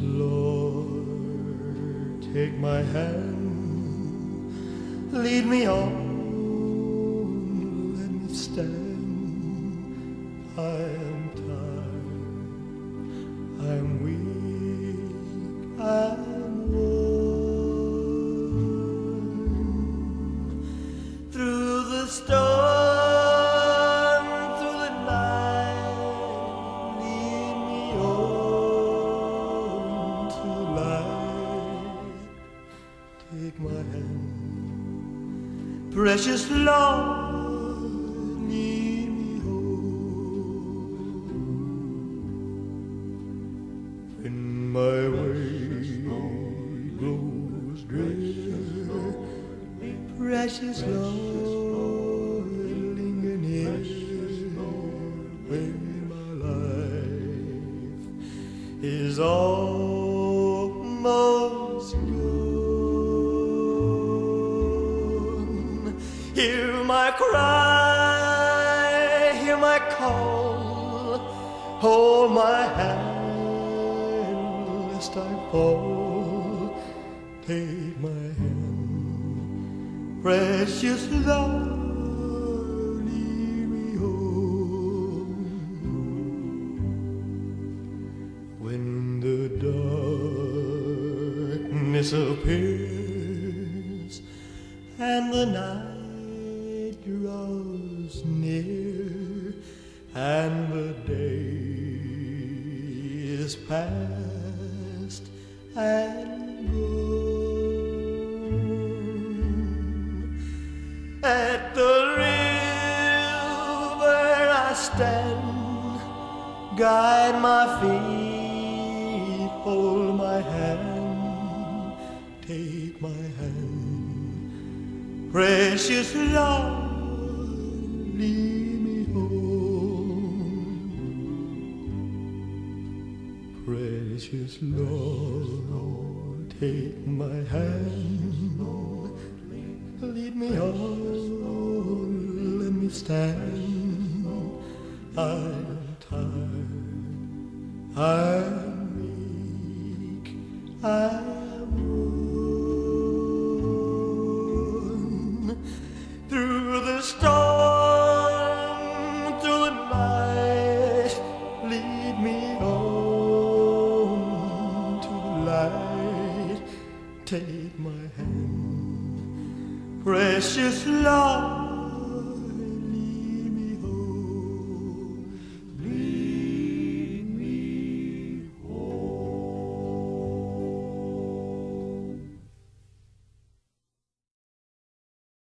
Lord, take my hand, lead me on, let me stand. I am precious Lord, lead me. When my way grows drear, precious Lord, linger near. When my life is almost hear my cry, hear my call, hold my hand lest I fall. Take my hand, precious love. lead me home. When the darkness appears and the night draws near and the day is past and gone. At the river I stand, guide my feet, hold my hand, take my hand, precious Lord, lead me home. Precious Lord, take my hand, lead me on, let me stand. I'm tired, I'm weak, I'm Take my hand, precious Lord.